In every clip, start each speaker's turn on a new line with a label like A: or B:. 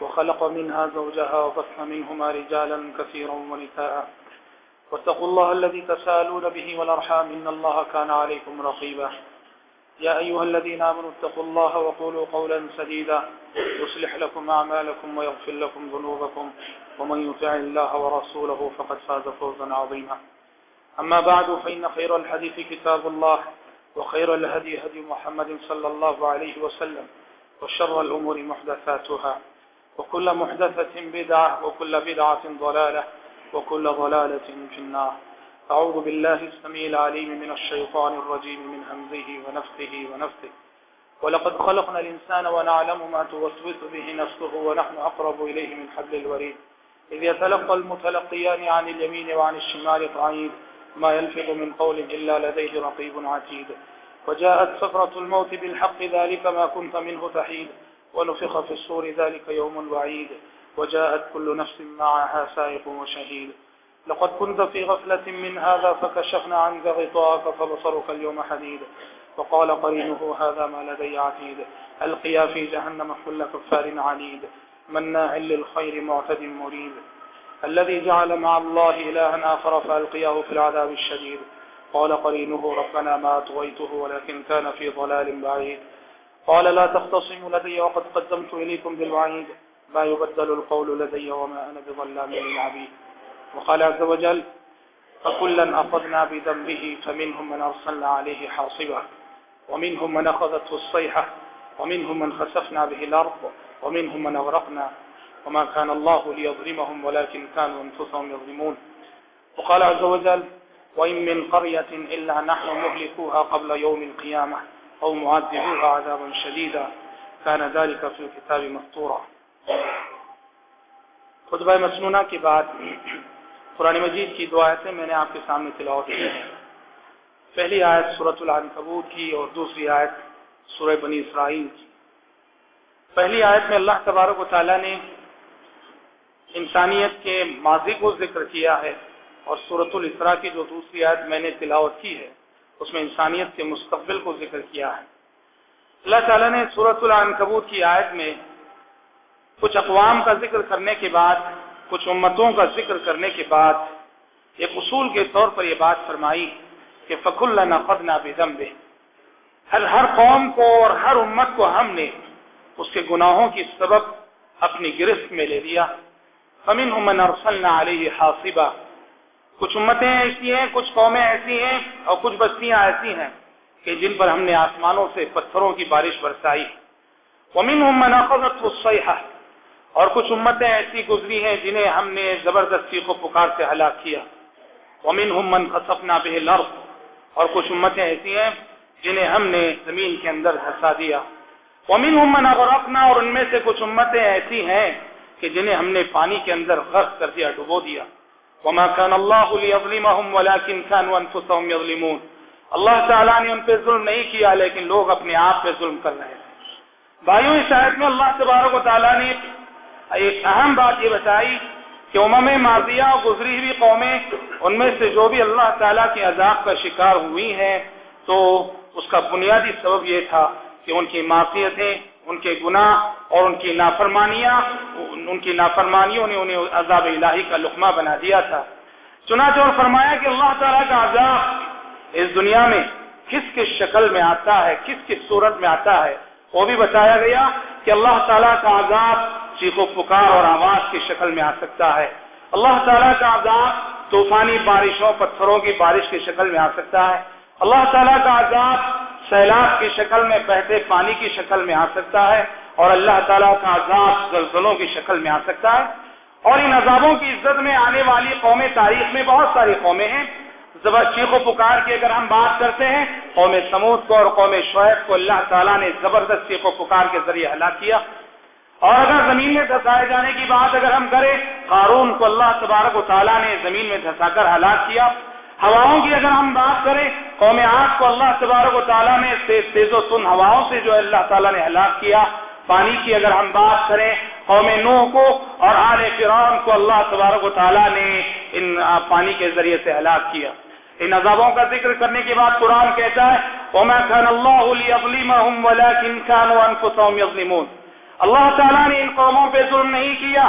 A: وخلق منها زوجها وبث منهما رجالا كثيرا ونساء. واتقوا الله الذي تسالون به والأرحام إن الله كان عليكم رقيبا. يا أيها الذين آمنوا اتقوا الله وقولوا قولا سديدا. يصلح لكم أعمالكم ويغفر لكم ذنوبكم. ومن يطع الله ورسوله فقد فاز فوزا عظيما. أما بعد، فإن خير الحديث كتاب الله، وخير الهدي هدي محمد صلى الله عليه وسلم، وشر الأمور محدثاتها. وكل محدثة بدعة وكل بدعة ضلالة وكل ضلالة في النار. أعوذ بالله السميع العليم من الشيطان الرجيم من همزه ونفسه ونفسه. ولقد خلقنا الإنسان ونعلم ما توسوس به نفسه ونحن أقرب إليه من حبل الوريد. إذ يتلقى المتلقيان عن اليمين وعن الشمال قعيد. ما يلفظ من قول إلا لديه رقيب عتيد. وجاءت سفرة الموت بالحق ذلك ما كنت منه تحيد. ونفخ في الصور ذلك يوم الوعيد وجاءت كل نفس معها سائق وشهيد. لقد كنت في غفلة من هذا فكشفنا عنك غطاءك فبصرك اليوم حديد. وقال قرينه هذا ما لدي عتيد. القيا في جهنم كل كفار عنيد. مناع للخير معتد مريد. الذي جعل مع الله إلها آخر فألقياه في العذاب الشديد. قال قرينه ربنا ما أطغيته ولكن كان في ضلال بعيد. قال لا تختصموا لدي وقد قدمت إليكم بالوعيد. ما يبدل القول لدي وما أنا بظلام للعبيد. وقال عز وجل فكلا أخذنا بذنبه، فمنهم من أرسلنا عليه حاصبا. ومنهم من أخذته الصيحة. ومنهم من خسفنا به الأرض. ومنهم من أغرقنا. وما كان الله ليظلمهم، ولكن كانوا أنفسهم يظلمون. وقال عز وجل وإن من قرية إلا نحن مهلكوها قبل يوم القيامة. أو معذبوها عذابا شديدا. كان ذلك في الكتاب مسطورا خطبہ مسنونہ کے بعد قرآن مجید کی دو آیتیں میں نے آپ کے سامنے تلاوت کی ہیں. پہلی آیت سورت العنکبوت کی اور دوسری آیت سورہ بنی اسرائیل کی. پہلی آیت میں اللہ تبارک و تعالیٰ نے انسانیت کے ماضی کو ذکر کیا ہے اور صورت الاسراء کی جو دوسری آیت میں نے تلاوت کی ہے. اس میں انسانیت کے مستقبل کو ذکر کیا ہے۔ اللہ تعالیٰ نے صورت العنکبوت کی آیت میں کچھ اقوام کا ذکر کرنے کے بعد، کچھ امتوں کا ذکر کرنے کے بعد ایک اصول کے طور پر یہ بات فرمائی کہ فخ اللہ نقد نابم ہر ہر قوم کو اور ہر امت کو ہم نے اس کے گناہوں کی سبب اپنی گرفت میں لے لیا۔ فمن امن ارسل علیہ حاصبہ کچھ امتیں ایسی ہیں، کچھ قومیں ایسی ہیں اور کچھ بستیاں ایسی ہیں کہ جن پر ہم نے آسمانوں سے پتھروں کی بارش برسائی۔ ومن امن اخذت الصیحہ۔ اور کچھ امتیں ایسی گزری ہیں جنہیں ہم نے زبردستی کو پکار سے ہلاک کیا۔ ومن من خسفنا به الارض۔ اور کچھ امتیں ایسی ہیں جنہیں ہم نے زمین کے اندر دھسا دیا۔ ومن من اغرقنا۔ اور ان میں سے کچھ امتیں ایسی ہیں کہ جنہیں ہم نے پانی کے اندر غرق کر دیا، ڈبو دیا۔ وما كان الله ليظلمهم ولكن كانوا انفسهم يظلمون. اللہ تعالیٰ نے ان پہ ظلم نہیں کیا، لیکن لوگ اپنے آپ پہ ظلم کر رہے تھے۔ بھائیوں، اس آیت میں اللہ تبارک و تعالیٰ نے ایک اہم بات یہ بتائی کہ امم ماضیہ اور گزری ہوئی قومیں، ان میں سے جو بھی اللہ تعالیٰ کے عذاب کا شکار ہوئی ہیں، تو اس کا بنیادی سبب یہ تھا کہ ان کی معافیتیں ان کے گناہ اور ان کی نافرمانیاں، ان کی نافرمانیوں نے انہیں عذاب الہی کا لقمہ بنا دیا تھا۔ چنانچہ اور فرمایا کہ اللہ تعالیٰ کا عذاب اس دنیا میں کس کس شکل میں آتا ہے، کس کس صورت میں آتا ہے، وہ بھی بتایا گیا کہ اللہ تعالیٰ کا عذاب چیخ و پکار اور آواز کی شکل میں آ سکتا ہے۔ اللہ تعالیٰ کا عذاب طوفانی بارشوں، پتھروں کی بارش کی شکل میں آ سکتا ہے۔ اللہ تعالیٰ کا عذاب سیلاب کی شکل میں بہتے پانی کی شکل میں آ سکتا ہے اور اللہ تعالیٰ کا عذاب زلزلوں کی شکل میں آ سکتا ہے اور ان عذابوں کی عزت میں آنے والی قوم تاریخ میں بہت ساری قومیں ہیں۔ چیخ و پکار کی اگر ہم بات کرتے ہیں، قوم سمود کو اور قوم شعیب کو اللہ تعالیٰ نے زبردست چیخ و پکار کے ذریعے ہلاک کیا۔ اور اگر زمین میں دھسائے جانے کی بات اگر ہم کریں، قارون کو اللہ تبارک و تعالیٰ نے زمین میں دھسا کر ہلاک کیا۔ ہواؤں کی اگر ہم بات کریں، قوم آگ کو اللہ تبارک و تعالیٰ نے تیز تیز و تن ہواؤں سے جو اللہ تعالیٰ نے ہلاک کیا، پانی کی اگر ہم بات کریں، قوم نوح کو اور آل فرعون کو اللہ تبارک و تعالیٰ نے ان پانی کے ذریعے سے ہلاک کیا۔ ان عذابوں کا ذکر کرنے کے بعد قرآن کہتا ہے، وما كان الله ليظلمهم ولكن كانوا انفسهم يظلمون اللہ تعالیٰ نے ان قوموں پہ ظلم نہیں کیا۔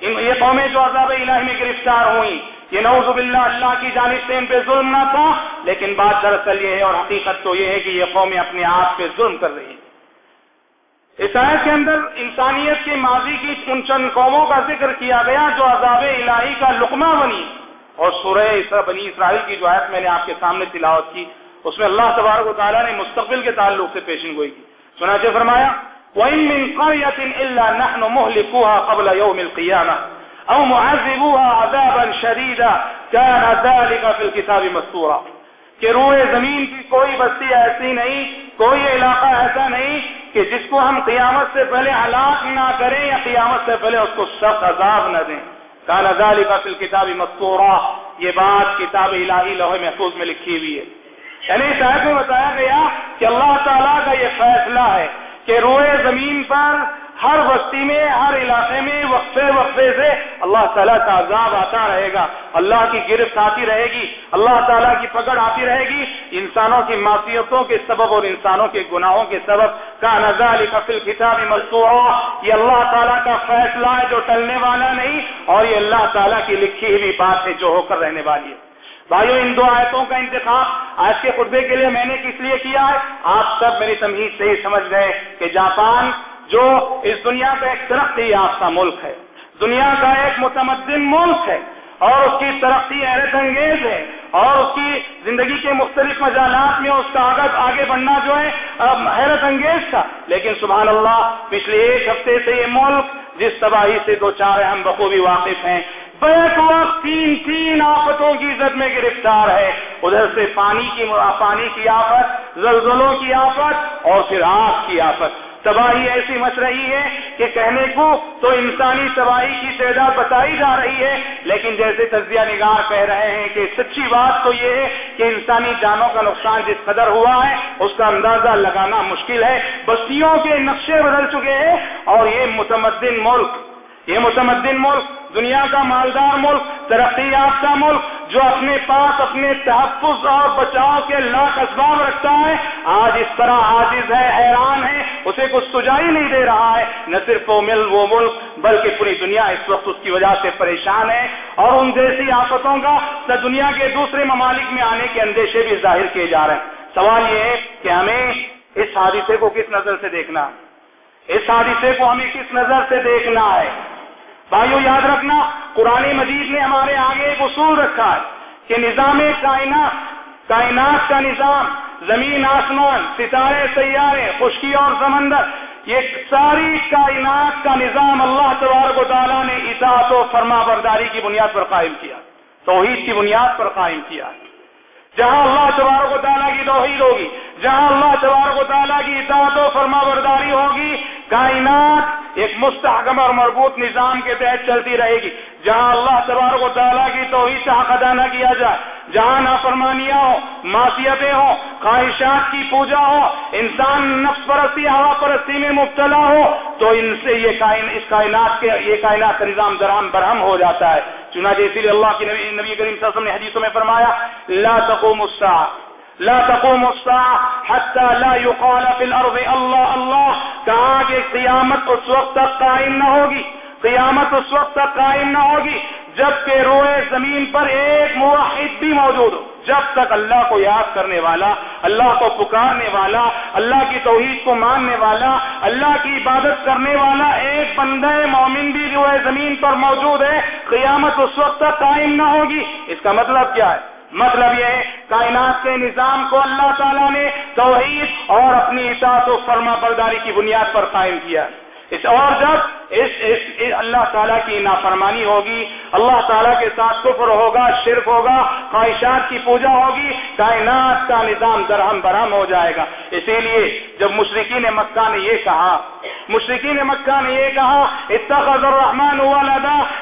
A: یہ قومیں جو عذاب الہی میں گرفتار ہوئی یہ نعوذ باللہ اللہ کی جانب سے ان پہ ظلم نہ تھا، لیکن بات دراصل یہ ہے اور حقیقت تو یہ ہے کہ یہ قومیں اپنے آپ پہ ظلم کر رہی ہیں۔ اس آیت کے اندر انسانیت کے ماضی کی ان چند قوموں کا ذکر کیا گیا جو عذاب الہی کا لقمہ بنی۔ اور سورہ بنی اسرائیل کی جو آیت میں نے آپ کے سامنے تلاوت کی، اس میں اللہ تبارک و تعالیٰ نے مستقبل کے تعلق سے پیشن گوئی کی۔ چنانچہ فرمایا، وَإِن مِّن قَرْيَةٍ إِلَّا نَحْنُ مُهْلِكُوهَا قَبْلَ يَوْمِ الْقِيَامَةِ۔ أَوْ مُعَذِّبُوهَا عَذَابًا شَدِيدًا. كَانَ ذَلِكَ فِي الْكِتَابِ مَسْطُورًا کہ روئے زمین کی کوئی بستی ایسی نہیں، کوئی علاقہ ایسا نہیں کہ جس کو ہم قیامت سے پہلے ہلاک نہ کریں یا قیامت سے پہلے اس کو سخت عذاب نہ دیں. کالا ذالک فی الکتاب مستورا. یہ بات کتاب الہی لوح محفوظ میں لکھی ہوئی ہے. یعنی صاحب میں بتایا گیا کہ اللہ تعالیٰ کا یہ فیصلہ ہے کہ روئے زمین پر ہر بستی میں، ہر علاقے میں وقفے وقفے سے اللہ تعالیٰ کا عذاب آتا رہے گا۔ اللہ کی گرفت آتی رہے گی، اللہ تعالیٰ کی پکڑ آتی رہے گی۔ انسانوں کی معصیتوں کے سبب اور انسانوں کے گناہوں کے سبب۔ کا نظال کفل کتاب مستور یہ اللہ تعالیٰ کا فیصلہ ہے جو ٹلنے والا نہیں، اور یہ اللہ تعالیٰ کی لکھی ہوئی بات ہے جو ہو کر رہنے والی ہے۔ بھائیو، ان دو آیتوں کا انتخاب آج کے خطبے کے لیے میں نے کس لیے کیا ہے؟ آپ سب میری تمہید سے ہی سمجھ گئے کہ جاپان جو اس دنیا کا ایک ترقی یافتہ ملک ہے، دنیا کا ایک متمدن ملک ہے، اور اس کی ترقی حیرت انگیز ہے، اور اس کی زندگی کے مختلف مجالات میں اس کا آگے آگے بڑھنا جو ہے حیرت انگیز تھا۔ لیکن سبحان اللہ، پچھلے ایک ہفتے سے یہ ملک، جس تباہی سے دو چار ہم بخوبی واقف ہیں، بیک وقت تین تین آفتوں کی زد میں گرفتار ہے۔ ادھر سے پانی کی پانی کی آفت، زلزلوں کی آفت، اور پھر آگ کی آفت۔ تباہی ایسی مچ رہی ہے کہ کہنے کو تو انسانی تباہی کی تعداد بتائی جا رہی ہے، لیکن جیسے تجزیہ نگار کہہ رہے ہیں کہ سچی بات تو یہ ہے کہ انسانی جانوں کا نقصان جس قدر ہوا ہے، اس کا اندازہ لگانا مشکل ہے۔ بستیوں کے نقشے بدل چکے ہیں اور یہ متمدن ملک، یہ متمدن ملک دنیا کا مالدار ملک ترقی یافتہ ملک، جو اپنے پاس اپنے تحفظ اور بچاؤ کے لاکھ اسباب رکھتا ہے، آج اس طرح عاجز ہے، حیران ہے، اسے کچھ سجائی نہیں دے رہا ہے۔ نہ صرف وہ مل، وہ ملک، بلکہ پوری دنیا اس وقت اس کی وجہ سے پریشان ہے۔ اور ان جیسی آفتوں کا نہ دنیا کے دوسرے ممالک میں آنے کے اندیشے بھی ظاہر کیے جا رہے ہیں۔ سوال یہ ہے کہ ہمیں اس حادثے کو کس نظر سے دیکھنا اس حادثے کو ہمیں کس نظر سے دیکھنا ہے؟ بھائیو یاد رکھنا، قرآن مجید نے ہمارے آگے ایک اصول رکھا ہے کہ نظام کائنات کائنات کا نظام، زمین، آسمان، ستارے، سیارے، خشکی اور سمندر، یہ ساری کائنات کا نظام اللہ تبارک و تعالیٰ نے اطاعت و فرما برداری کی بنیاد پر قائم کیا، توحید کی بنیاد پر قائم کیا۔ جہاں اللہ تبارک و تعالیٰ کی توحید ہوگی، جہاں اللہ تبارک و تعالیٰ کی اطاعت و فرما برداری ہوگی، کائنات ایک مستحکم اور مربوط نظام کے تحت چلتی رہے گی۔ جہاں اللہ تبارک و تعالیٰ کی توحید سے حق ادا نہ کیا جائے، جہاں نافرمانیاں ہو معصیتیں ہوں، خواہشات کی پوجا ہو، انسان نفس پرستی، ہوا پرستی میں مبتلا ہو، تو ان سے یہ کائن، اس کائنات کے، یہ کائنات کا نظام درہم برہم ہو جاتا ہے۔ چنانچہ اسی لیے اللہ کی نبی نبی کریم صلی اللہ علیہ وسلم نے حدیثوں میں فرمایا، لا تقوم الساعه لا تقوم الساعة حتى لا يقال في الارض اللہ اللہ کہا کہ قیامت اس وقت تک قائم نہ ہوگی، قیامت اس وقت تک قائم نہ ہوگی، جبکہ روئے زمین پر ایک موحد بھی موجود ہو۔ جب تک اللہ کو یاد کرنے والا، اللہ کو پکارنے والا، اللہ کی توحید کو ماننے والا، اللہ کی عبادت کرنے والا ایک بندہ مومن بھی روئے زمین پر موجود ہے، قیامت اس وقت تک قائم نہ ہوگی۔ اس کا مطلب کیا ہے؟ مطلب یہ ہے، کائنات کے نظام کو اللہ تعالیٰ نے توحید اور اپنی اطاعت و فرما برداری کی بنیاد پر قائم کیا۔
B: اس اور جب اس, اس, اس اللہ تعالیٰ کی نافرمانی ہوگی اللہ تعالیٰ کے ساتھ کفر ہوگا شرک ہوگا خواہشات کی پوجا ہوگی کائنات کا نظام درہم برہم ہو جائے گا۔ اسی لیے جب مشرقین مکہ نے یہ کہا مشرقین مکہ نے یہ کہا اتخذ الرحمن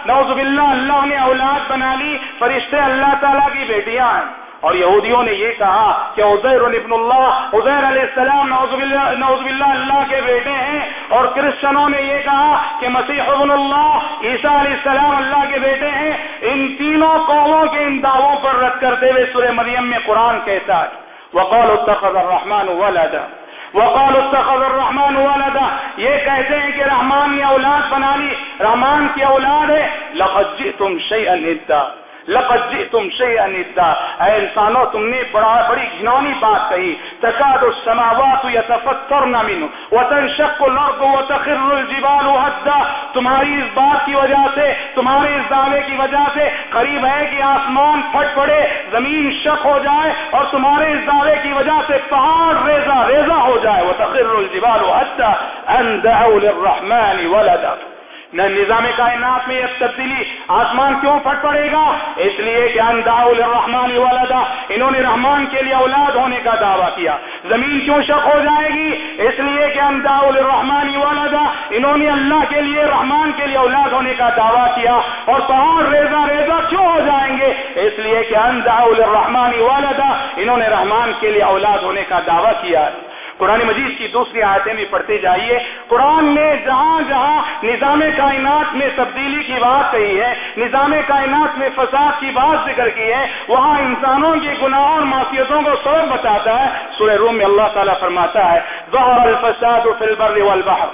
B: نعوذ باللہ اللہ نے اولاد بنا لی فرشتے اللہ تعالیٰ کی بیٹیاں ہیں۔ اور یہودیوں نے یہ کہا کہ عزیر ابن اللہ عزیر علیہ السلام نعوذ باللہ, نعوذ باللہ اللہ کے بیٹے ہیں۔ اور کرسچنوں نے یہ کہا کہ مسیح ابن اللہ عیسیٰ علیہ السلام اللہ کے بیٹے ہیں۔ ان تینوں قوموں کے ان دعووں پر رد کرتے ہوئے سورہ مریم میں قرآن کہتا ہے وقال اتخذ الرحمن ولدا۔ وقال اتخذ الرحمن ولدا۔ یہ کہتے ہیں کہ رحمان نے اولاد بنا لی۔ رحمان کی اولاد ہے۔ لقد جئتم شیئا ندا لقد جئتم شيئا ندا۔ اے انسانوں، تم نے بڑا بڑی گھنونی بات کہی۔ تکاد السماوات يتفطرن منه وتنشق الارض وتخر الجبال هدا تمہاری اس بات کی وجہ سے، تمہارے اس دعوے کی وجہ سے قریب ہے کہ آسمان پھٹ پڑے، زمین شک ہو جائے اور تمہارے اس دعوے کی وجہ سے پہاڑ ریزا ریزا ہو جائے۔ وتخر الجبال هدا ان دعوا للرحمن ولدا۔ نہ نظام کائنات میں یہ تبدیلی آسمان کیوں پھٹ پڑے گا؟ اس لیے کہ الرحمان والدہ انہوں نے رحمان کے لیے اولاد ہونے کا دعویٰ کیا۔ زمین کیوں شک ہو جائے گی؟ اس لیے کہ اندا الرحمان والدہ انہوں نے اللہ کے لیے، رحمان کے لیے اولاد ہونے کا دعویٰ کیا۔ اور پہاڑ ریزا ریزا کیوں ہو جائیں گے؟ اس لیے کہ اندا الرحمان والدہ انہوں نے رحمان کے لیے اولاد ہونے کا دعویٰ کیا۔ قرآن مجید کی دوسری آیتیں بھی پڑھتے جائیے۔ قرآن نے جہاں جہاں نظام کائنات میں تبدیلی کی بات کہی ہے، نظام کائنات میں فساد کی بات ذکر کی ہے، وہاں انسانوں کے گناہوں اور معافیتوں کو سبب بتاتا ہے۔ سورہ روم میں اللہ تعالیٰ فرماتا ہے، ظہر الفساد فی البر والبحر۔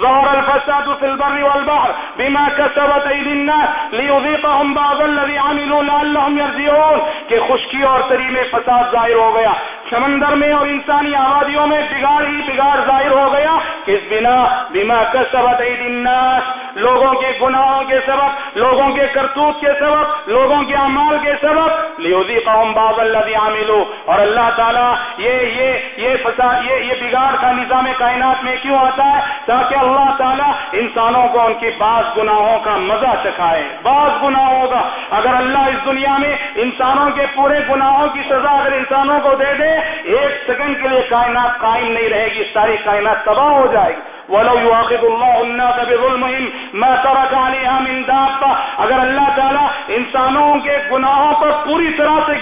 B: ظهر الفساد في البر والبحر بما كسبت ايدي الناس ليذيقهم بعض الذي عملوا لعلهم يرجعون کہ خشکی اور تری میں فساد ظاہر ہو گیا۔ سمندر میں اور انسانی آبادیوں میں بگاڑ ہی بگاڑ ظاہر ہو گیا کس بنا بیما کسبت عید الناس، لوگوں کے گناہوں کے سبب، لوگوں کے کرتوت کے سبب، لوگوں کے اعمال کے سبب لیودی قوم باز اللہ عاملو اور اللہ تعالیٰ، یہ یہ یہ فساد یہ یہ بگاڑ کا نظام کائنات میں کیوں آتا ہے؟ تاکہ اللہ تعالیٰ انسانوں کو ان کی بعض گناہوں کا مزہ چکھائے۔ بعض گناہوں کا۔ اگر اللہ اس دنیا میں انسانوں کے پورے گناہوں کی سزا اگر انسانوں کو دے دے ایک سیکنڈ کے لیے کائنات قائم نہیں رہے گی، ساری کائنات تباہ ہو جائے گی۔ ولو يواخذ الله الناس بظلمهم ما ترك عليها من دابة۔ اگر اللہ تعالیٰ انسانوں کے گناہوں پر پوری طرح سے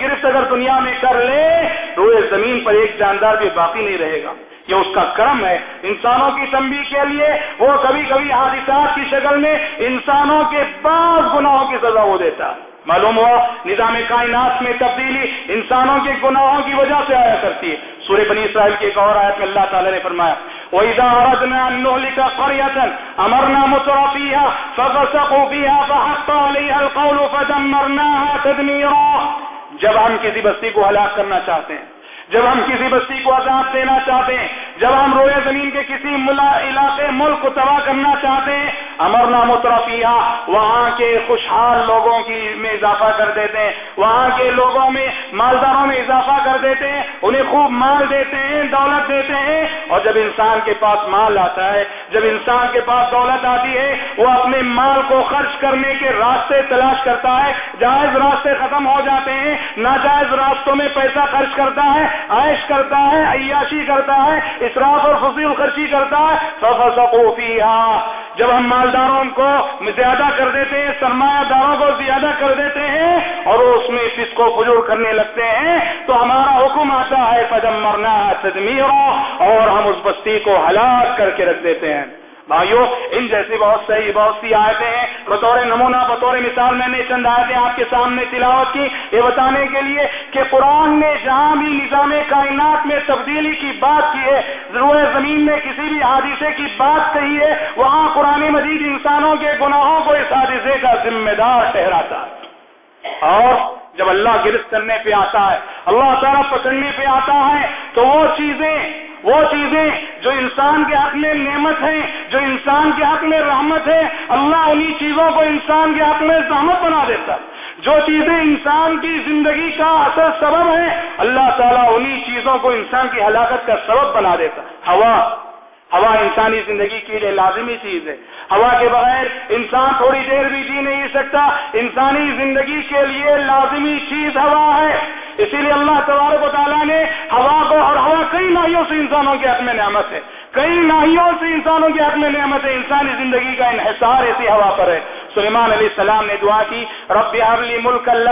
B: گرفت اگر دنیا میں کر لے، تو اس زمین پر ایک جاندار بھی باقی نہیں رہے گا۔ یہ اس کا کرم ہے۔ انسانوں کی تنبیہ کے لیے وہ کبھی کبھی حادثات کی شکل میں انسانوں کے بعض گناہوں کی سزا وہ دیتا۔ معلوم ہوا نظام کائنات میں تبدیلی انسانوں کے گناہوں کی وجہ سے آیا کرتی ہے۔ سورہ بنی اسرائیل کی ایک اور آیت میں اللہ تعالی نے فرمایا، وَإِذَا أَرَدْنَا أَن نُهْلِكَ قَرْيَةً أَمَرْنَا مُتْرَ فِيهَا فَفَسَقُوا فِيهَا فَحَقَّ عَلَيْهَا الْقَوْلُ فَدَمَّرْنَاهَا تَدْمِيرًا۔ جب ہم کسی بستی کو ہلاک کرنا چاہتے ہیں جب ہم کسی بستی کو عذاب دینا چاہتے ہیں، جب ہم روئے زمین کے کسی ملا علاقے، ملک کو تباہ کرنا چاہتے ہیں امر نام وہاں کے خوشحال لوگوں کی میں اضافہ کر دیتے ہیں، وہاں کے لوگوں میں، مالداروں میں اضافہ کر دیتے ہیں، انہیں خوب مال دیتے ہیں، دولت دیتے ہیں، اور جب انسان کے پاس مال آتا ہے، جب انسان کے پاس دولت آتی ہے، وہ اپنے مال کو خرچ کرنے کے راستے تلاش کرتا ہے، جائز راستے ختم ہو جاتے ہیں، ناجائز راستوں میں پیسہ خرچ کرتا ہے عائش کرتا ہے، عیاشی کرتا ہے، اسراف اور فصیل خرچی کرتا ہے جب ہم مالداروں کو زیادہ کر دیتے ہیں، سرمایہ داروں کو زیادہ کر دیتے ہیں اور اس میں فس کو فجور کرنے لگتے ہیں، تو ہمارا حکم آتا ہے پدم مرنا تدمیر اور ہم اس بستی کو ہلاک کر کے رکھ دیتے ہیں۔ بھائیو، ان جیسی بہت صحیح بہت سی آیتیں ہیں۔ بطور نمونہ، بطور مثال میں نے چند آیتیں آپ کے سامنے تلاوت کی۔ یہ بتانے کے لیے کہ قرآن نے جہاں بھی نظام کائنات میں تبدیلی کی بات کی ہے ضرور زمین میں کسی بھی حادثے کی بات کہی ہے، وہاں قرآن مجید انسانوں کے گناہوں کو اس حادثے کا ذمہ دار ٹھہراتا ہے۔ اور جب اللہ گرفت کرنے پہ آتا ہے، اللہ تعالیٰ پکڑنے پہ آتا ہے، تو وہ چیزیں وہ چیزیں جو انسان کے حق میں نعمت ہیں، جو انسان کے حق میں رحمت ہے، اللہ انہی چیزوں کو انسان کے حق میں زحمت بنا دیتا جو چیزیں انسان کی زندگی کا اصل سبب ہے اللہ تعالیٰ انہی چیزوں کو انسان کی ہلاکت کا سبب بنا دیتا ہوا ہوا انسانی زندگی کے لیے لازمی چیز ہے۔ ہوا کے بغیر انسان تھوڑی دیر بھی جی نہیں سکتا۔ انسانی زندگی کے لیے لازمی چیز ہوا ہے۔ اسی لیے اللہ تبارک و تعالیٰ نے ہوا کو اور ہوا کئی ناہیوں سے انسانوں کے حق میں نعمت ہے۔ کئی ناہیوں سے انسانوں کے حق میں نعمت ہے۔ انسانی زندگی کا انحصار ایسی ہوا پر ہے۔ سلیمان علیہ السلام نے دعا کی، رب حبلی ملک اللہ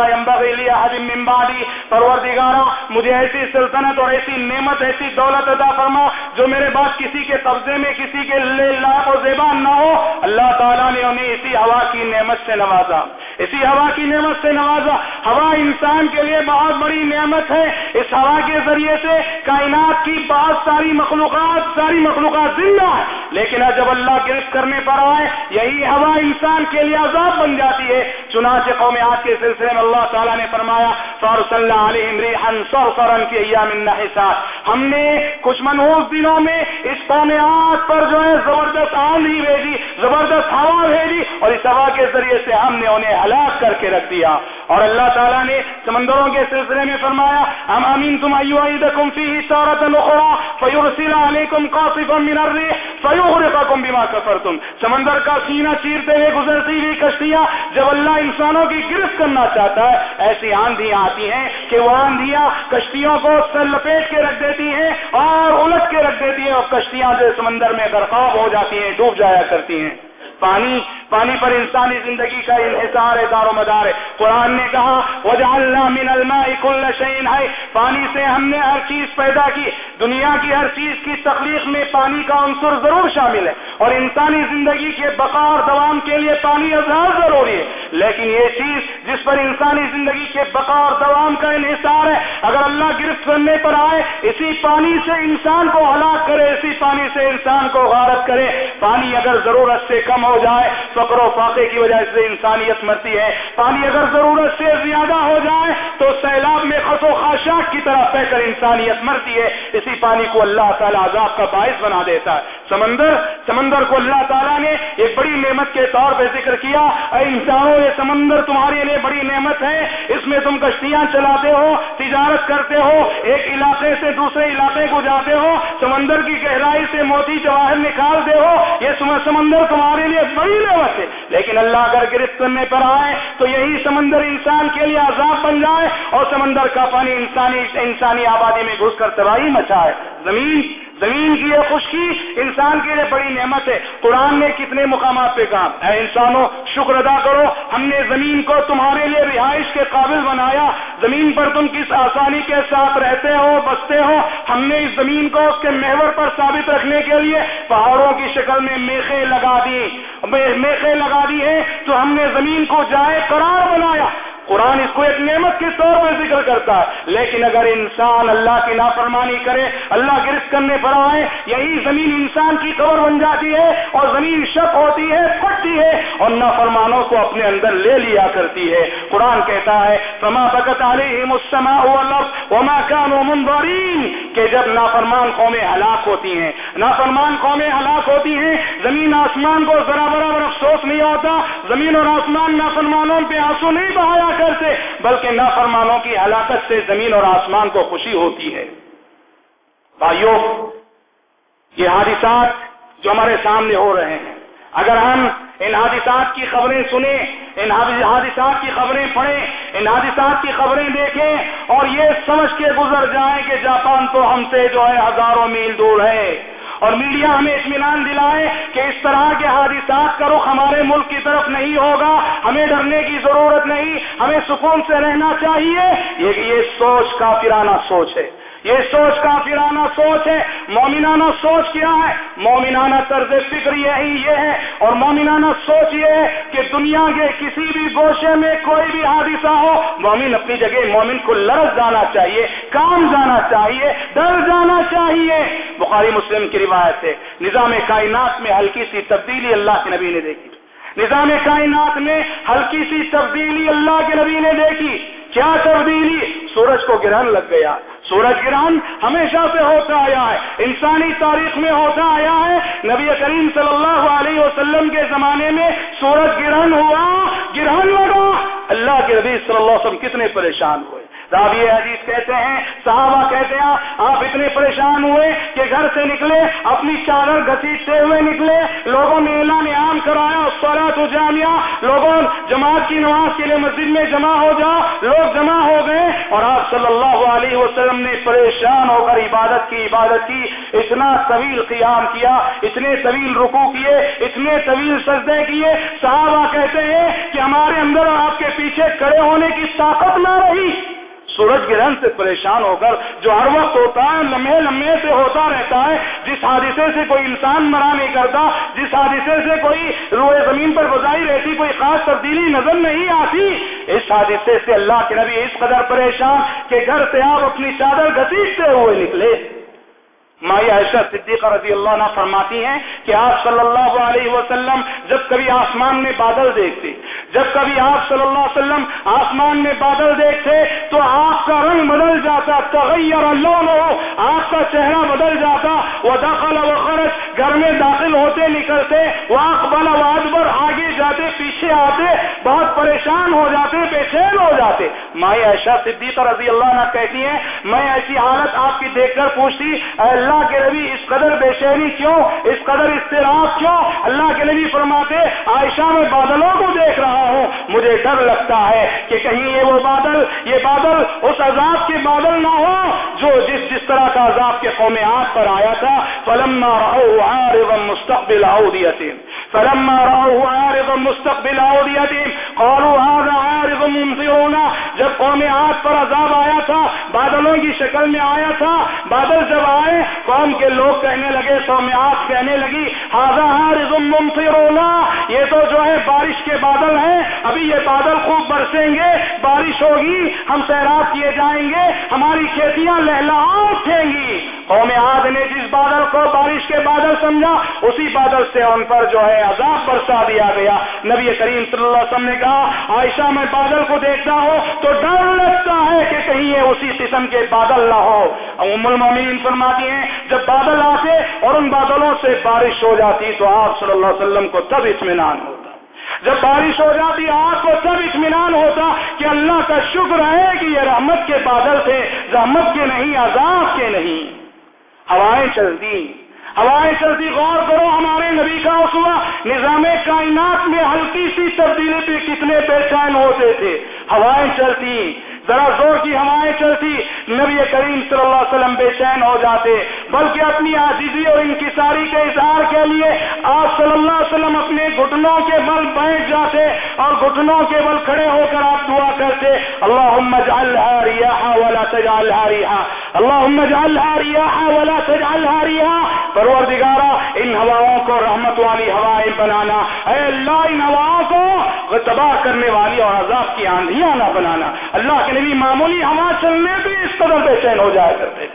B: من بعدی. پروردگارا مجھے ایسی سلطنت اور ایسی نعمت، ایسی دولت عطا فرما جو میرے بعد کسی کے قبضے میں، کسی کے لاپ و زیبان نہ ہو۔ اللہ تعالیٰ نے انہیں اسی ہوا کی نعمت سے نوازا۔ اسی ہوا کی نعمت سے نوازا۔ ہوا انسان کے لیے بہت بڑی نعمت ہے۔ اس ہوا کے ذریعے سے کائنات کی بہت ساری مخلوقات ساری مخلوقات زندہ ہے لیکن جب اللہ گرفت کرنے پر آئے، یہی ہوا انسان کے لیے لیے عذاب بن جاتی ہے۔ چنانچہ قوم آج کے سلسلے میں اللہ تعالیٰ نے فرمایا فارس اللہ علیہ سرفرن کی ایام النحسات. ہم نے کچھ منحوس دنوں میں اس قوم آج پر جو ہے زبردست آندھی بھیجی، زبردست ہوا بھیجی اور اس ہوا کے ذریعے سے ہم نے انہیں ہلاک کر کے رکھ دیا۔ اور اللہ تعالیٰ نے سمندروں کے سلسلے میں فرمایا ہم امین تم ایوم فی سورت نخرا فیورسل علیکم قاصفا من الريح فیغرقکم بما کفرتم. سمندر کا سینہ چیرتے ہوئے گزرتی ہوئی کشتیاں جب اللہ انسانوں کی گرفت کرنا چاہتا ہے، ایسی آندھیاں آتی ہیں کہ وہ آندھیاں کشتیوں کو سر لپیٹ کے رکھ دیتی ہیں اور الٹ کے رکھ دیتی ہیں اور کشتیاں جو سمندر میں غرقاب ہو جاتی ہیں، ڈوب جایا کرتی ہیں۔ پانی پانی پر انسانی زندگی کا انحصار ہے، دار و مدار ہے۔ قرآن نے کہا، وجعلنا من الماء كل شيء ہے پانی سے ہم نے ہر چیز پیدا کی۔ دنیا کی ہر چیز کی تخلیق میں پانی کا عنصر ضرور شامل ہے۔ اور انسانی زندگی کے بقا اور دوام کے لیے پانی اظہار ضروری ہے۔ لیکن یہ چیز جس پر انسانی زندگی کے بقا اور دوام کا انحصار ہے، اگر اللہ گرفت کرنے پر آئے، اسی پانی سے انسان کو ہلاک کرے، اسی پانی سے انسان کو غارت کرے۔ پانی اگر ضرورت سے کم ہو جائے، فقر و فاقے کی وجہ سے انسانیت مرتی ہے۔ پانی اگر ضرورت سے زیادہ ہو جائے، تو سیلاب میں خس و خاشاک کی طرح پہ کر انسانیت مرتی ہے۔ اسی پانی کو اللہ تعالیٰ عذاب کا باعث بنا دیتا ہے۔ سمندر سمندر کو اللہ تعالیٰ نے ایک بڑی نعمت کے طور پہ ذکر کیا۔ اے انسانوں، یہ سمندر تمہارے لیے بڑی نعمت ہے۔ اس میں تم کشتیاں چلاتے ہو، تجارت کرتے ہو، ایک علاقے سے دوسرے علاقے کو جاتے ہو، سمندر کی گہرائی سے موتی جواہر نکالتے ہو۔ یہ سمندر تمہارے لیے بڑی نعمت ہے لیکن اللہ اگر گرفت کرنے پر آئے تو یہی سمندر انسان کے لیے عذاب بن جائے اور سمندر کا پانی انسانی انسانی آبادی میں گھس کر تباہی مچائے۔ زمین زمین کی یہ خشکی انسان کے لیے بڑی نعمت ہے۔ قرآن نے کتنے مقامات پہ کہا، اے انسانوں، شکر ادا کرو، ہم نے زمین کو تمہارے لیے رہائش کے قابل بنایا۔ زمین پر تم کس آسانی کے ساتھ رہتے ہو، بستے ہو؟ ہم نے اس زمین کو اس کے محور پر ثابت رکھنے کے لیے پہاڑوں کی شکل میں میخے لگا دی میخے لگا دی ہیں تو ہم نے زمین کو جائے قرار بنایا۔ قرآن اس کو ایک نعمت کے طور پر ذکر کرتا ہے۔ لیکن اگر انسان اللہ کی نافرمانی کرے، اللہ گرفت کرنے پر آئے، یہی زمین انسان کی قبر بن جاتی ہے اور زمین شک ہوتی ہے، پھٹتی ہے اور نافرمانوں کو اپنے اندر لے لیا کرتی ہے۔ قرآن کہتا ہے، فما بکت علیہم السماء والارض وما كانوا منظرین کہ جب نافرمان قومیں ہلاک ہوتی ہیں، نافرمان قومیں ہلاک ہوتی ہیں، زمین آسمان کو ذرا برابر افسوس نہیں ہوتا، زمین اور آسمان نافرمانوں پہ آنسو نہیں بہایا کرتے بلکہ نافرمانوں کی ہلاکت سے زمین اور آسمان کو خوشی ہوتی ہے۔ بھائیوں یہ حادثات جو ہمارے سامنے ہو رہے ہیں، اگر ہم ان حادثات کی خبریں سنیں، ان حادثات کی خبریں پڑھیں، ان حادثات کی خبریں دیکھیں، اور یہ سمجھ کے گزر جائیں کہ جاپان تو ہم سے جو ہے ہزاروں میل دور ہے۔ اور میڈیا ہمیں اطمینان دلائے کہ اس طرح کے حادثات کا رخ ہمارے ملک کی طرف نہیں ہوگا۔ ہمیں ڈرنے کی ضرورت نہیں، ہمیں سکون سے رہنا چاہیے۔ یہ یہ سوچ کافرانہ سوچ ہے۔ یہ سوچ کافرانہ سوچ ہے۔ مومنانہ سوچ کیا ہے؟ مومنانہ طرز فکر یہی یہ ہے۔ اور مومنانہ سوچ یہ ہے کہ دنیا کے کسی بھی گوشے میں کوئی بھی حادثہ ہو، مومن اپنی جگہ مومن کو لرز جانا چاہیے، کام جانا چاہیے، ڈر جانا چاہیے۔ بخاری مسلم کی روایت ہے۔ نظام کائنات میں ہلکی سی تبدیلی اللہ کے نبی نے دیکھی۔ نظام کائنات میں ہلکی سی تبدیلی اللہ کے نبی نے دیکھی۔ کیا تبدیلی؟ سورج کو گرہن لگ گیا۔ سورج گرہن ہمیشہ سے ہوتا آیا ہے۔ انسانی تاریخ میں ہوتا آیا ہے۔ نبی کریم صلی اللہ علیہ وسلم کے زمانے میں سورج گرہن ہوا، گرہن لگا۔ اللہ کے نبی صلی اللہ علیہ وسلم کتنے پریشان ہوئے۔ راوی حدیث کہتے ہیں، صحابہ کہتے ہیں، آپ اتنے پریشان ہوئے کہ گھر سے نکلے، اپنی چادر گھسیٹتے ہوئے نکلے، لوگوں نے اعلان عام کرایا سورا تو جامعہ، لوگوں جماعت کی نماز کے لیے مسجد میں جمع ہو جاؤ، لوگ جمع ہو گئے اور آپ صلی اللہ علیہ وسلم نے پریشان ہو کر عبادت کی عبادت کی، اتنا طویل قیام کیا، اتنے طویل رکو کیے، اتنے طویل سجدے کیے۔ صحابہ کہتے ہیں کہ ہمارے اندر اور آپ کے پیچھے کھڑے ہونے کی طاقت نہ رہی۔ سورج گرہن سے پریشان ہو کر جو ہر وقت ہوتا ہے، لمحے لمحے سے ہوتا رہتا ہے۔ جس حادثے سے کوئی انسان مرا نہیں کرتا، جس حادثے سے کوئی روئے زمین پر بزائی رہتی، کوئی خاص تبدیلی نظر نہیں آتی، اس حادثے سے اللہ کے نبی اس قدر پریشان کہ گھر سے آپ اپنی چادر گھسیٹتے ہوئے نکلے۔ مائی عائشہ صدیقہ رضی اللہ عنہ فرماتی ہیں کہ آپ صلی اللہ علیہ وسلم جب کبھی آسمان میں بادل دیکھتے، جب کبھی آپ صلی اللہ علیہ وسلم آسمان میں بادل دیکھتے تو آپ کا رنگ بدل جاتا، تغیر اللہ آپ کا چہرہ بدل جاتا وہ داخلہ و خرچ گھر میں داخل ہوتے نکلتے وہ اقبال و ادبر آگے جاتے، پیچھے آتے، بہت پریشان ہو جاتے، بے چین ہو جاتے۔ مائی عائشہ صدیقہ رضی اللہ عنہ کہتی ہیں، میں ایسی حالت آپ کی دیکھ کر پوچھتی، اے اللہ کے نبی، اس قدر بے شہری کیوں؟ اس قدر استراف کیوں؟ اللہ کے نبی فرماتے، عائشہ میں بادلوں کو دیکھ رہا ہوں۔ مجھے ڈر لگتا ہے کہ کہیں یہ وہ بادل، یہ بادل اس عذاب کے بادل نہ ہو جو جس جس طرح کا عذاب کے قوم آگ پر آیا تھا۔ فلما رأوا عارضا مستقبل عوديتهم. فلما رأوه عارضا مستقبل عوديتهم، قالوا هذا عارض ممطرنا جب قوم عاد پر عذاب آیا تھا، بادلوں کی شکل میں آیا تھا، بادل جب آئے قوم کے لوگ کہنے لگے سومیات کہنے لگی ہاضا ممطرنا. یہ تو جو ہے بارش کے بادل ہیں، ابھی یہ بادل خوب برسیں گے، بارش ہوگی، ہم سیراب کیے جائیں گے، ہماری کھیتیاں لہلا اٹھیں گی۔ قوم عاد نے جس بادل کو بارش کے بادل سمجھا، اسی بادل سے ان پر جو ہے عذاب برسا دیا گیا۔ نبی کریم صلی اللہ علیہ وسلم نے کہا، عائشہ، میں بادل کو دیکھتا ہوں تو ڈر لگتا ہے کہ کہیں یہ اسی قسم کے بادل نہ ہو ام المومنین فرماتی ہیں جب بادل آتے اور ان بادلوں سے بارش ہو جاتی تو آپ صلی اللہ علیہ وسلم کو تب اطمینان ہوتا۔ جب بارش ہو جاتی آپ کو تب اطمینان ہوتا کہ اللہ کا شکر ہے کہ یہ رحمت کے بادل تھے، رحمت کے نہیں، عذاب کے نہیں۔ ہوائیں چلتی ہوائیں چلتی۔ غور کرو ہمارے نبی کا اسوا نظام کائنات میں ہلکی سی تبدیلی پہ کتنے بے چین ہوتے تھے۔ ہوائیں چلتی ذرا زور کی ہوائیں چلتی، نبی کریم صلی اللہ علیہ وسلم بے چین ہو جاتے، بلکہ اپنی عزیزی اور انکساری کے اظہار کے لیے آپ صلی اللہ علیہ وسلم اپنے گھٹنوں کے بل بیٹھ جاتے اور گھٹنوں کے بل کھڑے ہو کر آپ دعا کرتے، اللہم اجعلها ریاحا ولا تجعلها ریحا اللہم اجعلها ریاحا ولا تجعلها ریحا پروردگارا، ان ہواؤں کو رحمت والی ہوائیں بنانا، اے اللہ ان ہواؤں کو تباہ کرنے والی اور عذاب کی آندھیاں نہ بنانا، اللہ کے معمولی ہوا چلنے بھی اس قدر بے چین ہو جایا کرتے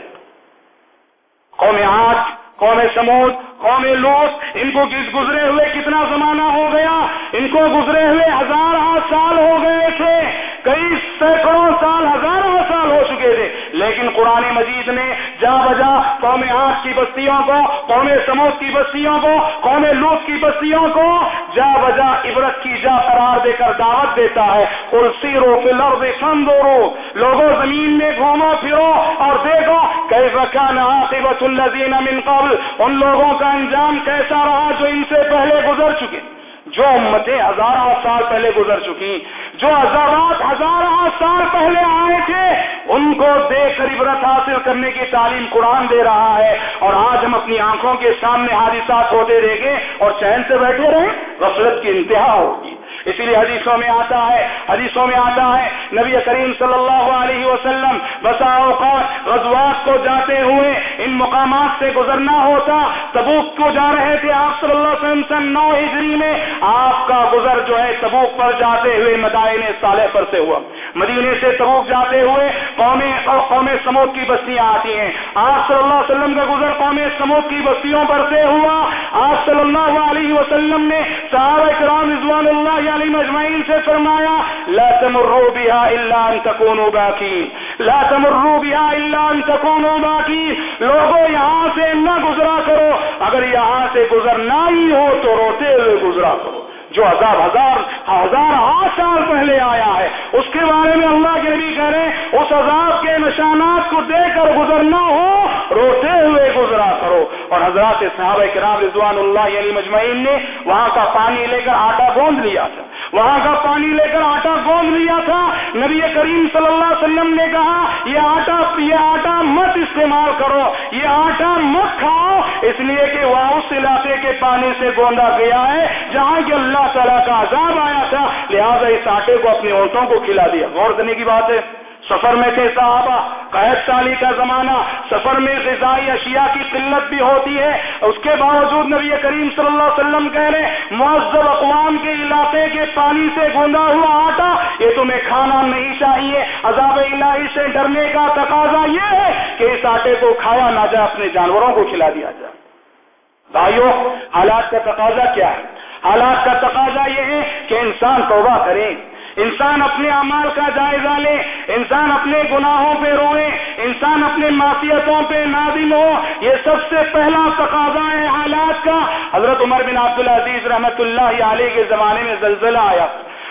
B: قوم آج قوم سمود قوم لوس ان کو گزرے ہوئے کتنا زمانہ ہو گیا؟ ان کو گزرے ہوئے ہزار سال ہو گئے تھے۔ کئی سینکڑوں سال، ہزاروں سال ہو چکے تھے۔ لیکن قرآن مجید نے جا بجا قوم آج کی بستیوں کو، قوم سمود کی بستیوں کو، قوم لوت کی بستیوں کو جا بجا عبرت کی جا قرار دے کر دعوت دیتا ہے۔ السی رو فلر سندورو لوگوں زمین میں گھومو، پھرو اور دیکھو کئی رکھان عاقبت الذین من قبل۔ ان لوگوں کا انجام کیسا رہا جو ان سے پہلے گزر چکے؟ جو امتیں ہزارہ سال پہلے گزر چکی جو ہزارات ہزارہ سال پہلے آئے تھے، ان کو دیکھ کر عبرت حاصل کرنے کی تعلیم قرآن دے رہا ہے۔ اور آج ہم اپنی آنکھوں کے سامنے حادثات ہوتے دیکھیں اور چین سے بیٹھے رہیں، غفلت کی انتہا ہوگی۔ اسی لیے حدیثوں میں آتا ہے، حدیثوں میں آتا ہے، نبی کریم صلی اللہ علیہ وسلم بسا اوقات غزوات کو جاتے ہوئے ان مقامات سے گزرنا ہوتا، تبوک کو جا رہے تھے؟ آپ صلی اللہ علیہ وسلم سن نو ہجری میں آپ کا گزر جو ہے تبوک پر جاتے ہوئے مدائن صالح پر سے ہوا۔ مدینے سے تبوک جاتے ہوئے قوم قوم سمود کی بستیاں آتی ہیں۔ آپ صلی اللہ علیہ وسلم کا گزر قوم سمود کی بستیوں پر سے ہوا۔ آپ صلی اللہ علیہ وسلم نے صحابہ کرام رضوان اللہ علی مجمعین سے فرمایا، لا تمروا بها الا ان تكونوا باقین۔ لا تمروا بها الا ان تكونوا باقین۔ لوگوں یہاں سے نہ گزرا کرو۔ اگر یہاں سے گزرنا ہی ہو تو روتے ہوئے گزرا کرو۔ جو عذاب ہزار ہزار آٹھ سال پہلے آیا ہے، اس کے بارے میں اللہ کے نبی کہہ رہے ہیں، اس عذاب کے نشانات کو دیکھ کر گزرنا ہو روتے ہوئے گزرا کرو اور حضرات صحابہ کرام رضوان اللہ علی مجمعین نے وہاں کا پانی لے کر آٹا گوند لیا تھا۔ وہاں کا پانی لے کر آٹا گوند لیا تھا۔ نبی کریم صلی اللہ علیہ وسلم نے کہا، یہ آٹا یہ آٹا مت استعمال کرو، یہ آٹا مت کھاؤ۔ اس لیے کہ وہاں اس علاقے کے پانی سے گوندا گیا ہے، جہاں کہ اللہ تعالیٰ کا عذاب آیا تھا۔ لہٰذا اس آٹے کو اپنے اونٹوں کو کھلا دیا۔ غور کرنے کی بات ہے۔ سفر میں تھے صحابہ، قید سالی کا زمانہ، سفر میں غذائی اشیاء کی قلت بھی ہوتی ہے۔ اس کے باوجود نبی کریم صلی اللہ علیہ وسلم کہہ رہے معذب اقوام کے علاقے کے پانی سے گوندا ہوا آٹا، یہ تمہیں کھانا نہیں چاہیے۔ عذاب الہی سے ڈرنے کا تقاضا یہ ہے کہ اس آٹے کو کھایا نہ جائے، اپنے جانوروں کو کھلا دیا جائے۔ بھائیوں حالات کا تقاضا کیا ہے؟ حالات کا تقاضا یہ ہے کہ انسان توبہ کرے۔ انسان اپنے اعمال کا جائزہ لے، انسان اپنے گناہوں پہ روئے، انسان اپنے معصیتوں پہ نادم ہو، یہ سب سے پہلا تقاضا ہے حالات کا۔ حضرت عمر بن عبد العزیز رحمت اللہ علیہ کے زمانے میں زلزلہ آیا۔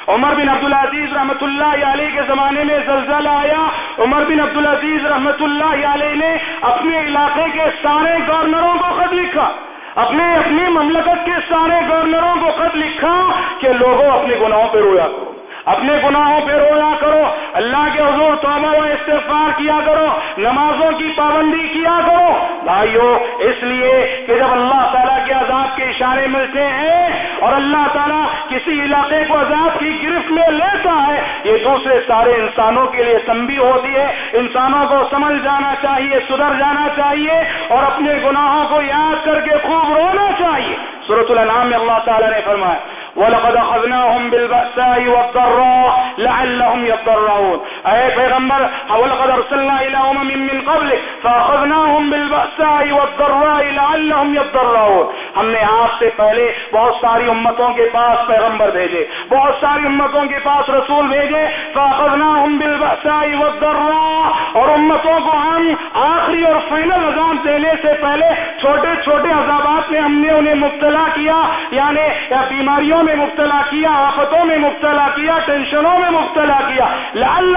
B: عمر بن عبد العزیز رحمت اللہ علیہ کے زمانے میں زلزلہ آیا۔ عمر بن عبد العزیز رحمت اللہ علیہ نے اپنے علاقے کے سارے گورنروں کو خط لکھا۔ اپنے اپنی مملکت کے سارے گورنروں کو خط لکھا کہ لوگوں اپنے گناہوں پہ رویا۔ کرو اپنے گناہوں پہ رویا کرو۔ اللہ کے حضور توبہ و استغفار کیا کرو۔ نمازوں کی پابندی کیا کرو۔ بھائیو، اس لیے کہ جب اللہ تعالیٰ کے عذاب کے اشارے ملتے ہیں اور اللہ تعالیٰ کسی علاقے کو عذاب کی گرفت میں لیتا ہے، یہ دوسرے سارے انسانوں کے لیے تنبی ہوتی ہے۔ انسانوں کو سمجھ جانا چاہیے، سدھر جانا چاہیے اور اپنے گناہوں کو یاد کر کے خوب رونا چاہیے۔ صورت النام میں اللہ تعالیٰ نے فرمایا وَلَقَدْ أَخَذْنَاهُمْ بِالْبَأْسَاءِ وَالضَّرَّاءِ لَعَلَّهُمْ يَضَّرَّعُونَ. اے پیغمبر وَلَقَدْ أَرْسَلْنَا إِلَى أُمَمٍ مِّن قَبْلِكَ فَأَخَذْنَاهُمْ بِالْبَأْسَاءِ وَالضَّرَّاءِ لَعَلَّهُمْ يَضَّرَّعُونَ. ہم نے آپ سے پہلے بہت ساری امتوں کے پاس پیغمبر بھیجے، بہت ساری امتوں کے پاس رسول بھیجے، فَأَخَذْنَاهُمْ بِالْبَأْسَاءِ وَالضَّرَّاءِ، اور امتوں کو ہم آخری اور فائنل عذاب دینے سے پہلے چھوٹے چھوٹے عذابات میں ہم نے انہیں مبتلا کیا یعنی بیماریوں میں مبتلا کیا آفتوں میں مبتلا کیا، ٹینشنوں میں مبتلا کیا۔ لال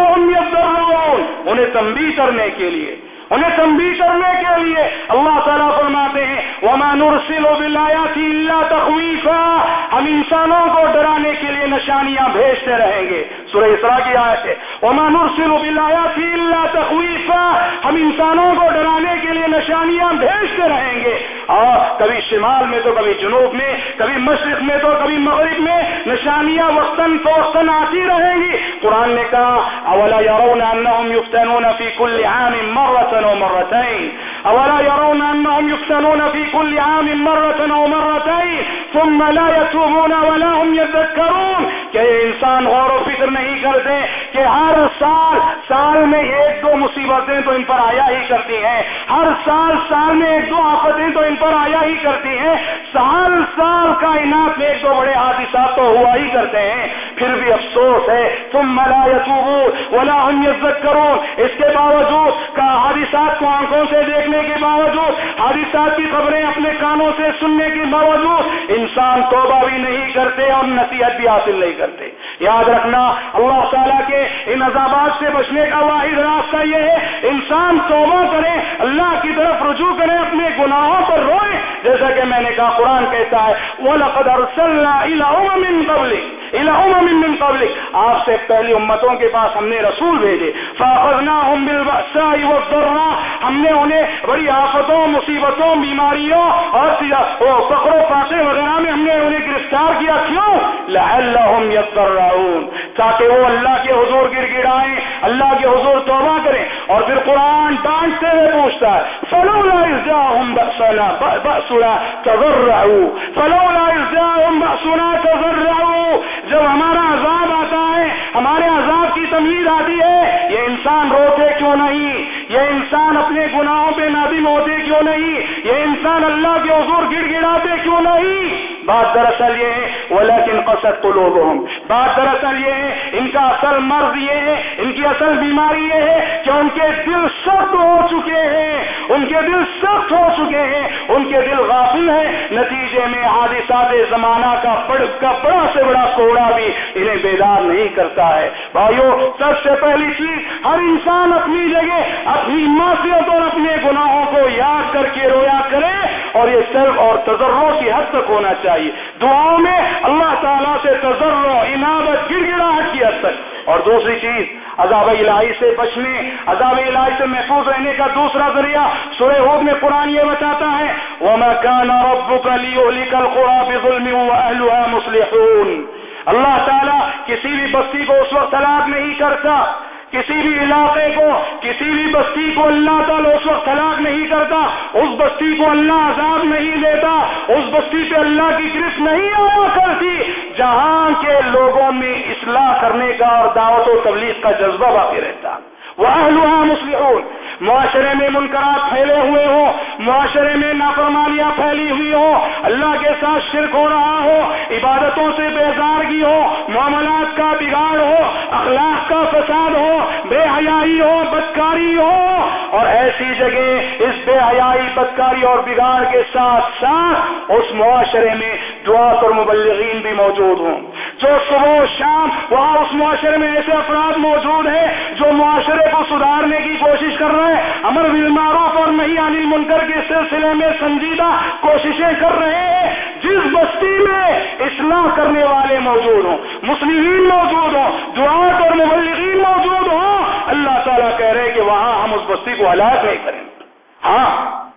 B: انہیں تنبیہ کرنے کے لیے۔ انہیں تنبیہ کرنے کے لیے اللہ تعالیٰ فرماتے ہیں، وما نرسل بالآیات الا تخویفا۔ ہم انسانوں کو ڈرانے کے لیے نشانیاں بھیجتے رہیں گے۔ سورہ اسراء کی آیت ہے۔ وما نرسل بالآیات الا تخویفا ہم انسانوں کو ڈرانے کے لیے نشانیاں بھیجتے رہیں گے۔ اور کبھی شمال میں تو کبھی جنوب میں، کبھی مشرق میں تو کبھی مغرب میں نشانیاں وقتاً فوقتاً آتی رہیں گی۔ قرآن نے کہا اولا يرون انهم يفتنون في كل عام مرة او مرتين اولا يرون انهم يفتنون في كل عام مرة او مرتين ثم لا يتوبون ولا هم يذكرون کہ انسان غور و فکر نہیں کرتے کہ ہر سال سال میں ایک دو مصیبتیں تو ان پر آیا ہی کرتی ہیں۔ ہر سال سال میں ایک دو آفتیں تو ان پر آیا ہی کرتی ہیں۔ سال سال کائنات میں ایک دو بڑے حادثات تو ہوا ہی کرتے ہیں۔ پھر بھی افسوس ہے۔ تم ملا ولا ہم کرون اس کے باوجود کا حادثات کو آنکھوں سے دیکھنے کے باوجود، حادثات کی خبریں اپنے کانوں سے سننے کے باوجود انسان توبہ بھی نہیں کرتے اور نصیحت بھی حاصل نہیں کرتے۔ یاد رکھنا اللہ تعالیٰ کے ان عذابات سے بچنے کا واحد راستہ یہ ہے، انسان توبہ کرے، اللہ کی طرف رجوع کرے، اپنے گناہوں پر روئے۔ جیسا کہ میں نے کہا، قرآن کہتا ہے وہ أَرْسَلْنَا إِلَىٰ إِلَىٰ أُمَمٍ مِّن آپ سے پہلی امتوں کے پاس ہم نے رسول بھیجے. فَأَخَذْنَاهُمْ بِالْبَأْسَاءِ وَالضَّرَّاءِ. ہم نے انہیں بڑی آفتوں، مصیبتوں، بیماریوں اور فقر و فاقے وغیرہ میں ہم نے انہیں گرفتار کیا. کیوں؟ لعلہم یضرعون تاکہ وہ اللہ کے حضور گر گڑائیں، اللہ کے حضور توبہ کریں. اور پھر قرآن ڈانٹتے ہوئے پوچھتا ہے، فلولا اذاهم بأسنا بأسنا تضرعوا. فلولا اذاهم بأسنا تضرعوا. جب ہمارا عذاب آتا ہے، ہمارے عذاب کی تمیز آتی ہے، یہ انسان روتے کیوں نہیں؟ یہ انسان اپنے گناہوں پہ نادم ہوتے کیوں نہیں؟ یہ انسان اللہ کے حضور گڑ گڑاتے کیوں نہیں؟ بات دراصل یہ ہے وہ لیکن قصد تو بات دراصل یہ ہے، ان کا اصل مرض یہ ہے، ان کی اصل بیماری یہ ہے کہ ان کے دل سخت ہو چکے ہیں۔ ان کے دل سخت ہو چکے ہیں۔ ان کے دل غافل ہیں۔ نتیجے میں حادثات زمانہ کا بڑ کا بڑا سے بڑا کوڑا بھی انہیں بیدار نہیں کرتا ہے۔ بھائیو، سب سے پہلی چیز، ہر انسان اپنی جگہ، اپنی معصیت اور اپنے گناہوں کو یاد کر کے رویا کرے اور یہ سر اور تجربوں کی حد تک ہونا چاہیے۔ چاہیے۔ دعاؤں میں اللہ تعالیٰ سے تجرب عنابت گر گراہٹ کی حد تک۔ اور دوسری چیز، عذاب الہی سے بچنے، عذاب الہی سے محفوظ رہنے کا دوسرا ذریعہ سورہ ہود میں قرآن یہ بتاتا ہے، وَمَا كَانَ رَبُّكَ لِيُهْلِكَ الْقُرَى بِظُلْمٍ وَأَهْلُهَا مُصْلِحُونَ۔ اللہ تعالیٰ کسی بھی بستی کو اس وقت ہلاک نہیں کرتا۔ کسی بھی علاقے کو، کسی بھی بستی کو اللہ تعالیٰ اس وقت ہلاک نہیں کرتا، اس بستی کو اللہ عذاب نہیں دیتا، اس بستی پہ اللہ کی گرفت نہیں آیا کرتی۔ جہاں کے لوگوں میں اصلاح کرنے کا اور دعوت و تبلیغ کا جذبہ باقی رہتا۔ وہ مسلم معاشرے میں منکرات پھیلے ہوئے ہوں، معاشرے میں نافرمانیاں پھیلی ہوئی ہوں، اللہ کے ساتھ شرک ہو رہا ہو، عبادتوں سے بیزارگی ہو، معاملات کا بگاڑ ہو، اخلاق کا فساد ہو، بے حیائی ہو، بدکاری ہو، اور ایسی جگہ اس بے حیائی، بدکاری اور بگاڑ کے ساتھ ساتھ اس معاشرے میں دعا اور مبلغین بھی موجود ہوں۔ جو صبح و شام وہاں اس معاشرے میں ایسے افراد موجود ہیں جو معاشرے کو سدھارنے کی کوشش کر رہے ہیں۔ امر بالمعروف اور نہیں علی منکر کے سلسلے میں سنجیدہ کوششیں کر رہے ہیں۔ جس بستی میں اصلاح کرنے والے موجود ہوں، مسلمین موجود ہوں، دعات اور مبلغین موجود ہوں، اللہ تعالیٰ کہہ رہے کہ وہاں ہم اس بستی کو ہلاک نہیں کریں۔ ہاں۔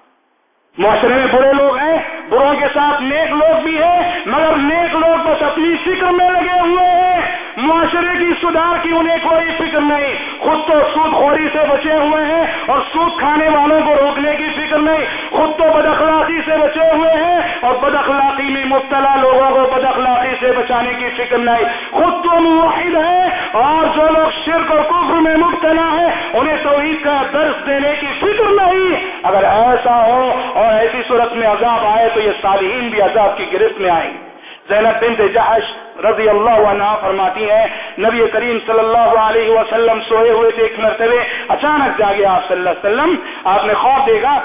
B: معاشرے میں برے لوگ ہیں، بروں کے ساتھ نیک لوگ بھی ہیں، مگر نیک لوگ بس اپنی فکر میں لگے ہوئے ہیں۔ معاشرے کی سدھار کی انہیں کوئی فکر نہیں۔ خود تو سود خوری سے بچے ہوئے ہیں اور سود کھانے والوں کو روکنے کی فکر نہیں۔ خود تو بد اخلاقی سے بچے ہوئے ہیں اور بد اخلاقی میں مبتلا لوگوں کو بد اخلاقی سے بچانے کی فکر نہیں۔ خود تو موحد ہے اور جو لوگ شرک اور کفر میں مبتلا ہے انہیں توحید کا درس دینے کی فکر نہیں۔ اگر ایسا ہو اور ایسی صورت میں عذاب آئے تو یہ صالحین بھی عذاب کی گرفت میں آئیں زینب بنت جحش رضی اللہ عنہ فرماتی ہیں، نبی کریم صلی اللہ علیہ وسلم سوئے ہوئے تھے ایک مرتبہ، اچانک جاگے آپ صلی اللہ علیہ وسلم، آپ نے خواب دیکھا؟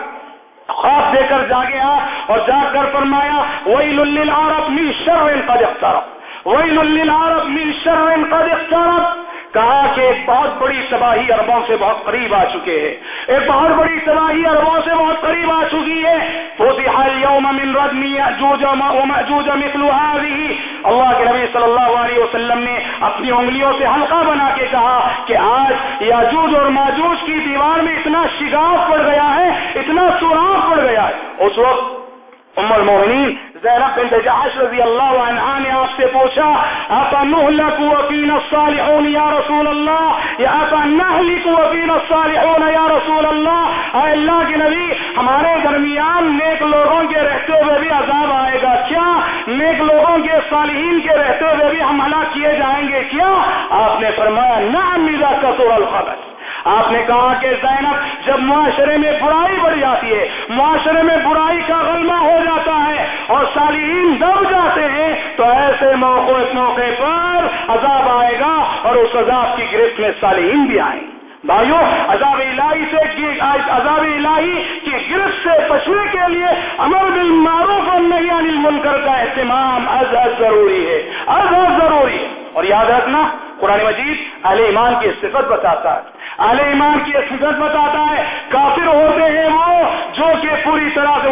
B: خواب دے کر جاگے آپ اور جا کر فرمایا، ویل للعرب من شر قد اقترب۔ ویل للعرب من شر قد اقترب۔ کہا کہ ایک بہت بڑی تباہی اربوں سے بہت قریب آ چکے ہیں۔ ایک بہت بڑی تباہی اربوں سے بہت قریب آ چکی ہے۔ اللہ کے نبی صلی اللہ علیہ وسلم نے اپنی انگلیوں سے ہلکا بنا کے کہا کہ آج یاجوج اور ماجوج کی دیوار میں اتنا شگاف پڑ گیا ہے، اتنا سوراخ پڑ گیا ہے۔ اس وقت ام المؤمنین، زینب بنت جحش رضی اللہ عنہ نے آپ سے پوچھا، اپا نہلک وفین الصالحون یا رسول اللہ؟ یا اپا نہلک وفین الصالحون یا رسول اللہ؟ اے اللہ کے نبی، ہمارے درمیان نیک لوگوں کے رہتے ہوئے بھی عذاب آئے گا۔ کیا نیک لوگوں کے صالحین کے رہتے ہوئے بھی ہم ہلاک کیے جائیں گے؟ کیا؟ آپ نے فرمایا، نعم اذا کثر الخبث آپ نے کہا کہ زینب، جب معاشرے میں برائی بڑھ جاتی ہے، معاشرے میں برائی کا غلبہ ہو جاتا ہے اور صالحین دب جاتے ہیں، تو ایسے موقع موقع پر عذاب آئے گا اور اس عذاب کی گرفت میں صالحین بھی آئیں۔ بھائیو، عذاب الہی سے عذاب الہی کی گرفت سے بچنے کے لیے امر بالمعروف اور نہیں انل منکر کا اہتمام از از ضروری ہے، از از ضروری ہے۔ اور یاد رکھنا قرآن مجید اہل ایمان کی صفت بتاتا ہے۔ اہل ایمان کی صفت بتاتا ہے، کافر ہوتے ہیں وہ جو کہ پوری طرح سے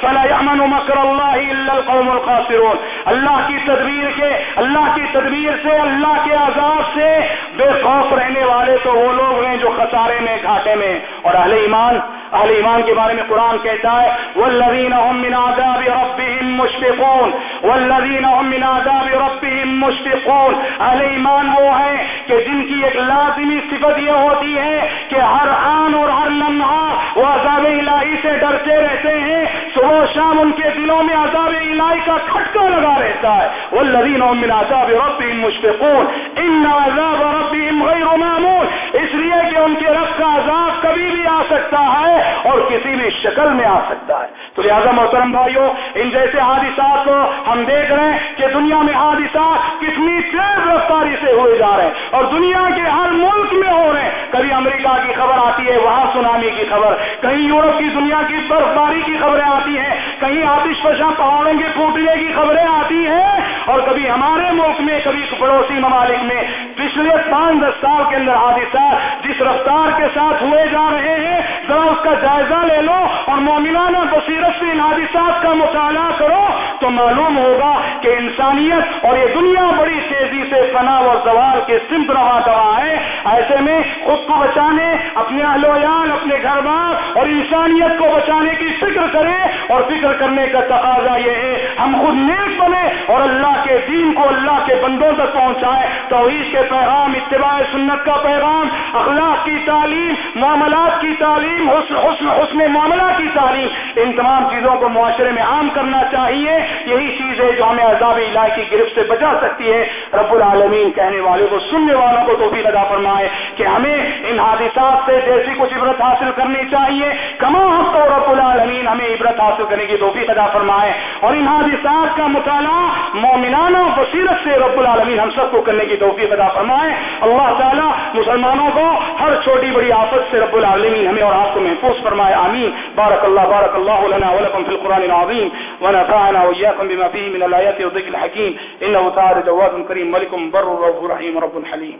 B: فلا یامن مکر اللہ القوم الخاسرون۔ اللہ کی تدبیر کے اللہ کی تدبیر سے، اللہ کے عذاب سے بے خوف رہنے والے تو وہ لوگ ہیں جو خسارے میں، گھاٹے میں اور اہل ایمان اہل ایمان کے بارے میں قرآن کہتا ہے والذین هم من عذاب ربهم مشفقون۔ والذین هم من عذاب ربهم مشفقون۔ اہل ایمان وہ ہیں کہ جن کی ایک لازمی صفت یہ ہوتی ہے کہ ہر آن اور ہر لمحہ وہ عذاب الہی سے ڈرتے رہتے ہیں۔ صبح شام ان کے دلوں میں عذاب الہی کا کھٹکا لگا رہتا ہے۔ وہ لذین من عذاب ربهم مشفقون۔ ان عذاب ربهم غیر معمول اس لیے کہ ان کے رب کا عذاب کبھی بھی آ سکتا ہے اور کسی بھی شکل میں آ سکتا ہے۔ تو لہٰذا محترم بھائیوں ان جیسے حادثات کو ہم دیکھ رہے ہیں کہ دنیا میں حادثات کتنی تیز رفتاری سے ہوئے جا رہے ہیں اور دنیا کے ہر ملک میں ہو رہے ہیں۔ کبھی امریکہ کی خبر آتی ہے، وہاں سونامی کی خبر، کہیں یورپ کی دنیا کی برفباری کی خبریں آتی ہیں، کہیں آتش فشاں پہاڑوں کے پھوٹنے کی خبریں آتی ہیں اور کبھی ہمارے ملک میں، کبھی پڑوسی ممالک میں پچھلے پانچ دس سال کے اندر حادثات جس رفتار کے ساتھ ہوئے جا رہے ہیں ذرا اس کا جائزہ لے لو اور مومنانہ بصیرت سے ان حادثات کا مطالعہ کرو تو معلوم ہوگا کہ انسانیت اور یہ دنیا بڑی تیزی سے فنا و زوال کے سمت روا دوا ہے۔ ایسے میں خود کو بچانے، اپنے اہل ویال اپنے گھر بار اور انسانیت کو بچانے کی فکر کرے اور فکر کرنے کا تقاضا یہ ہے، ہم خود نیک بنے اور اللہ کے دین کو اللہ کے بندوں تک پہنچائے توحید کے پیغام، اتباع سنت کا پیغام، اخلاق کی تعلیم، معاملات کی تعلیم، حسن حسن حسن معاملہ کی تعلیم، ان تمام چیزوں کو معاشرے میں عام کرنا چاہیے۔ یہی چیز ہے جو ہمیں عذاب الہی کی گرفت سے بچا سکتی ہے۔ رب العالمین کہنے والے کو، سننے والوں کو تو بھی ادا فرمائے کہ ہمیں ان حادثات سے جیسی کچھ عبرت حاصل کرنی چاہیے۔ کما تو رب العالمین، ہمیں عبرت حاصل کرنے کی توفیق ادا فرمائے۔ اور ان حادثات کا مطالعہ مومنانہ بصیرت سے رب العالمین ہم سب کو کرنے کی توفیق ادا فرمائے۔ اللہ تعالیٰ مسلمانوں کو ہر چھوٹی بڑی آفت سے رب العالمین ہمیں اور آپ کو محفوظ فرمائے، آمین۔ بارک اللہ بارک اللہ لنا ولکم فی القرآن العظیم۔ ونفعنا و وإياكم بما فيه من الآيات والذكر الحكيم. إنه تعالى جواد كريم ملك بر رب رحيم رب حليم.